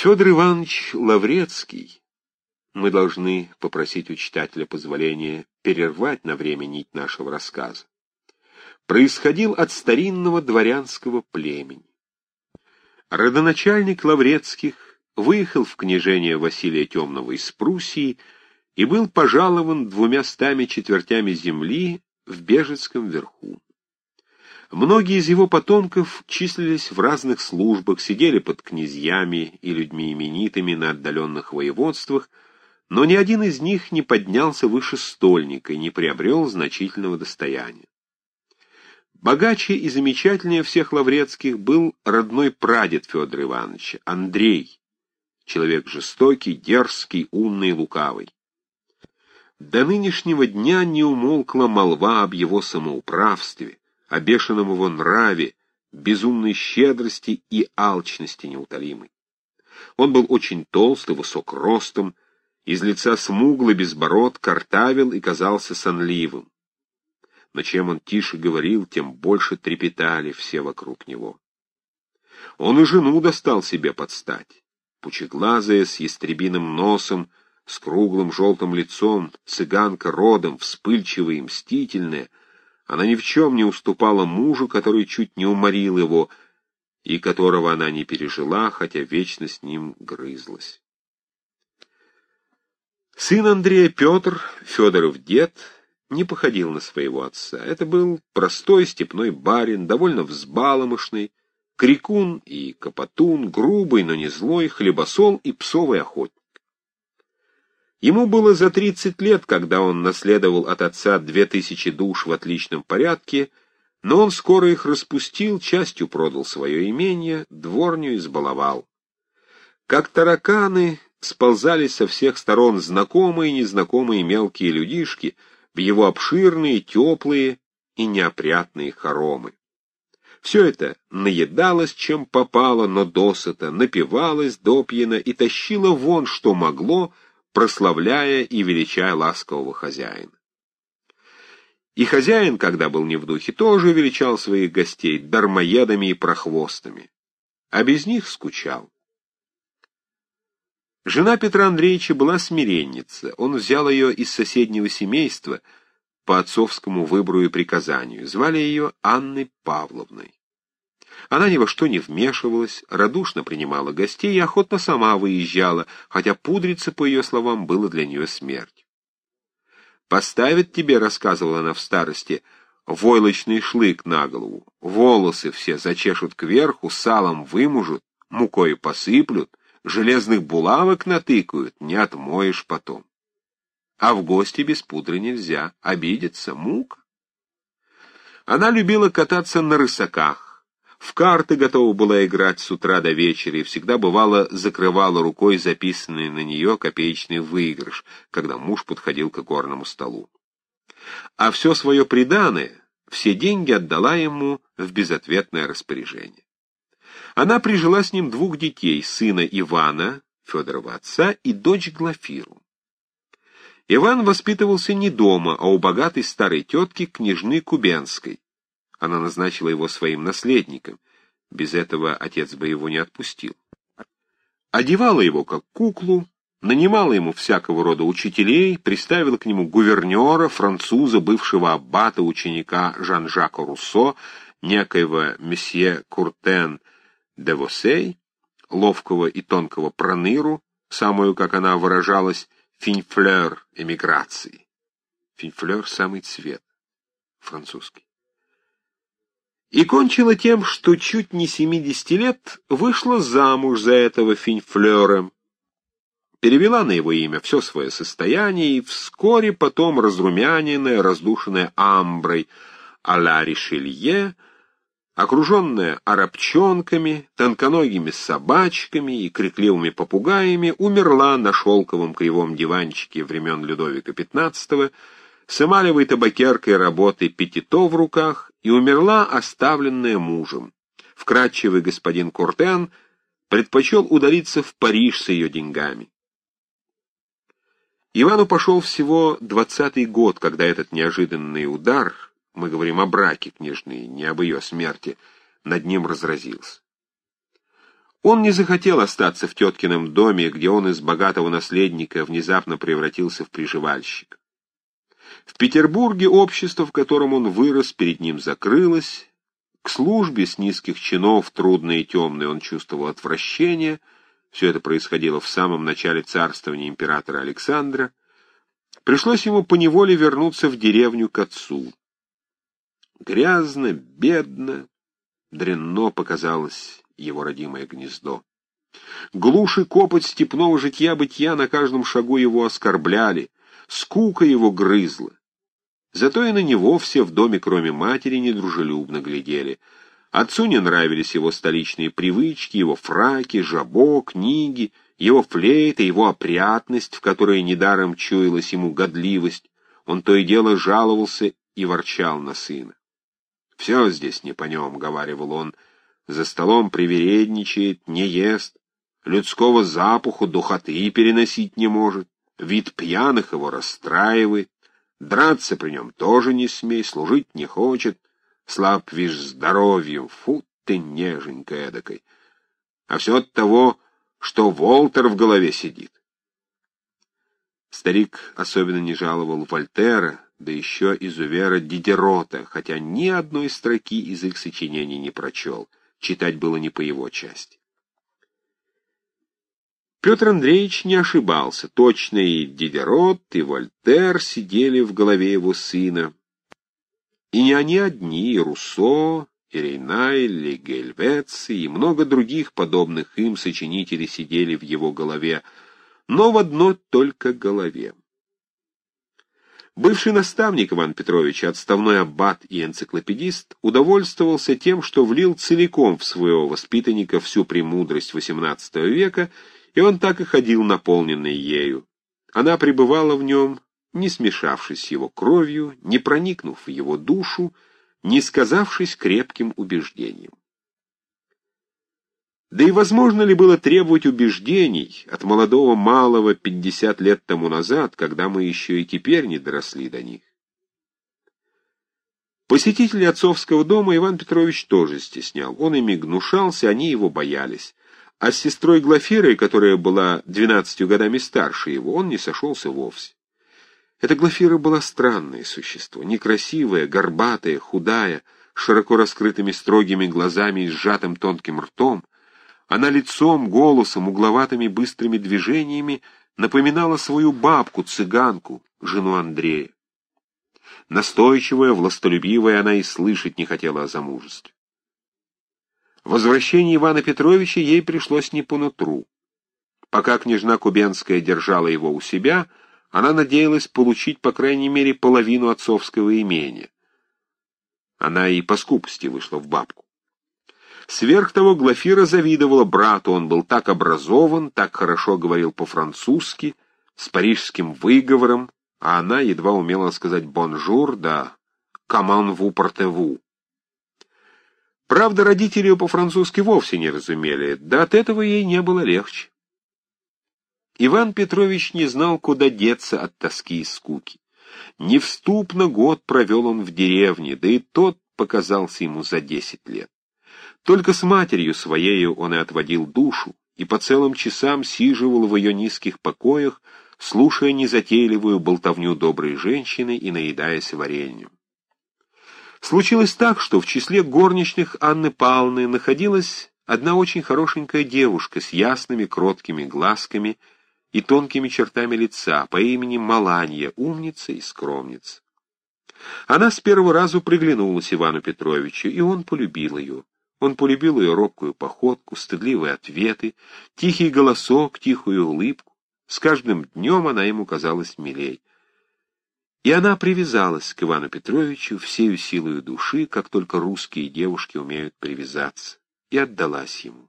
Федор Иванович Лаврецкий, мы должны попросить у читателя позволения перервать на время нить нашего рассказа, происходил от старинного дворянского племени. Родоначальник Лаврецких выехал в княжение Василия Темного из Пруссии и был пожалован двумя стами четвертями земли в Бежецком верху. Многие из его потомков числились в разных службах, сидели под князьями и людьми именитыми на отдаленных воеводствах, но ни один из них не поднялся выше стольника и не приобрел значительного достояния. Богаче и замечательнее всех Лаврецких был родной прадед Федора Ивановича, Андрей, человек жестокий, дерзкий, умный и лукавый. До нынешнего дня не умолкла молва об его самоуправстве, о бешеном его нраве, безумной щедрости и алчности неутолимой. Он был очень толст и высок ростом, из лица смуглый, безбород, картавил и казался сонливым. Но чем он тише говорил, тем больше трепетали все вокруг него. Он и жену достал себе под стать. Пучеглазая, с ястребиным носом, с круглым желтым лицом, цыганка родом, вспыльчивая и мстительная, она ни в чем не уступала мужу, который чуть не уморил его, и которого она не пережила, хотя вечно с ним грызлась. Сын Андрея Петр, Федоров дед, не походил на своего отца. Это был простой степной барин, довольно взбаломышный, крикун и капотун, грубый, но не злой, хлебосол и псовый охотник. Ему было за 30 лет, когда он наследовал от отца две тысячи душ в отличном порядке, но он скоро их распустил, частью продал свое имение, дворню избаловал. Как тараканы сползались со всех сторон знакомые и незнакомые мелкие людишки в его обширные, теплые и неопрятные хоромы. Все это наедалось, чем попало, но досыта, напивалось допьяно и тащило вон, что могло, прославляя и величая ласкового хозяина. И хозяин, когда был не в духе, тоже величал своих гостей дармоедами и прохвостами, а без них скучал. Жена Петра Андреевича была смиренница, он взял ее из соседнего семейства по отцовскому выбору и приказанию, звали ее Анной Павловной. Она ни во что не вмешивалась, радушно принимала гостей и охотно сама выезжала, хотя пудриться, по ее словам, было для нее смерть. «Поставят тебе, — рассказывала она в старости, — войлочный шлык на голову, волосы все зачешут кверху, салом вымужут, мукой посыплют, железных булавок натыкают, не отмоешь потом. А в гости без пудры нельзя, обидеться, мука. Она любила кататься на рысаках, в карты готова была играть с утра до вечера и всегда, бывало, закрывала рукой записанный на нее копеечный выигрыш, когда муж подходил к горному столу. А все свое приданое, все деньги отдала ему в безответное распоряжение. Она прижила с ним двух детей, сына Ивана, Федорова отца, и дочь Глафиру. Иван воспитывался не дома, а у богатой старой тетки, княжны Кубенской. Она назначила его своим наследником. Без этого отец бы его не отпустил. Одевала его как куклу, нанимала ему всякого рода учителей, приставила к нему гувернера, француза, бывшего аббата, ученика Жан-Жака Руссо, некоего месье Куртен де Восей, ловкого и тонкого проныру, самую, как она выражалась, финфлер эмиграции. Финфлер — самый цвет, французский. И кончила тем, что чуть не 70 лет вышла замуж за этого финфлера, перевела на его имя все свое состояние и вскоре потом разрумяненная, раздушенная амброй а-ля Ришелье, окруженная арабчонками, тонконогими собачками и крикливыми попугаями, умерла на шелковом кривом диванчике времен Людовика XV, с эмалевой табакеркой работы петито в руках и умерла, оставленная мужем. Вкрадчивый господин Куртен предпочел удалиться в Париж с ее деньгами. Ивану пошел всего двадцатый год, когда этот неожиданный удар, мы говорим о браке княжны, не об ее смерти, над ним разразился. Он не захотел остаться в теткином доме, где он из богатого наследника внезапно превратился в приживальщик. В Петербурге общество, в котором он вырос, перед ним закрылось. К службе с низких чинов, трудной и темной, он чувствовал отвращение. Все это происходило в самом начале царствования императора Александра. Пришлось ему поневоле вернуться в деревню к отцу. Грязно, бедно, дрянно показалось его родимое гнездо. Глушь и копоть степного житья-бытия на каждом шагу его оскорбляли, скука его грызла. Зато и на него все в доме, кроме матери, недружелюбно глядели. Отцу не нравились его столичные привычки, его фраки, жабо, книги, его флейта, его опрятность, в которой недаром чуялась ему годливость. Он то и дело жаловался и ворчал на сына. «Все здесь не по нем», — говаривал он, — «за столом привередничает, не ест, людского запаху, духоты переносить не может, вид пьяных его расстраивает, драться при нем тоже не смей, служить не хочет, слаб вишь здоровьем, фу ты неженька эдакой. А все от того, что Волтер в голове сидит. Старик особенно не жаловал Вольтера, да еще изувера Дидерота, хотя ни одной строки из их сочинений не прочел. Читать было не по его части. Петр Андреевич не ошибался. Точно и Дидерот, и Вольтер сидели в голове его сына. И не они одни, и Руссо, и Рейнайль, и Гельвец, и много других подобных им сочинителей сидели в его голове, но в одной только голове. Бывший наставник Иван Петрович, отставной аббат и энциклопедист, удовольствовался тем, что влил целиком в своего воспитанника всю премудрость XVIII века, и он так и ходил наполненный ею. Она пребывала в нем, не смешавшись его кровью, не проникнув в его душу, не сказавшись крепким убеждением. Да и возможно ли было требовать убеждений от молодого малого пятьдесят лет тому назад, когда мы еще и теперь не доросли до них? Посетители отцовского дома Иван Петрович тоже стеснял. Он ими гнушался, они его боялись. А с сестрой Глафирой, которая была двенадцатью годами старше его, он не сошелся вовсе. Эта Глафира была странное существо, некрасивая, горбатая, худая, широко раскрытыми строгими глазами и сжатым тонким ртом, она лицом, голосом, угловатыми быстрыми движениями напоминала свою бабку, цыганку, жену Андрея. Настойчивая, властолюбивая, она и слышать не хотела о замужестве. Возвращение Ивана Петровича ей пришлось не по нутру. Пока княжна Кубенская держала его у себя, она надеялась получить, по крайней мере, половину отцовского имения. Она и по скупости вышла в бабку. Сверх того, Глафира завидовала брату, он был так образован, так хорошо говорил по-французски, с парижским выговором, а она едва умела сказать «бонжур», да «comment vous portez-vous». Правда, родители ее по-французски вовсе не разумели, да от этого ей не было легче. Иван Петрович не знал, куда деться от тоски и скуки. Невступно год провел он в деревне, да и тот показался ему за десять лет. Только с матерью своею он и отводил душу, и по целым часам сиживал в ее низких покоях, слушая незатейливую болтовню доброй женщины и наедаясь вареньем. Случилось так, что в числе горничных Анны Павловны находилась одна очень хорошенькая девушка с ясными кроткими глазками и тонкими чертами лица по имени Маланья, умница и скромница. Она с первого разу приглянулась Ивану Петровичу, и он полюбил ее. Он полюбил ее робкую походку, стыдливые ответы, тихий голосок, тихую улыбку. С каждым днем она ему казалась милей. И она привязалась к Ивану Петровичу всею силою души, как только русские девушки умеют привязаться, и отдалась ему.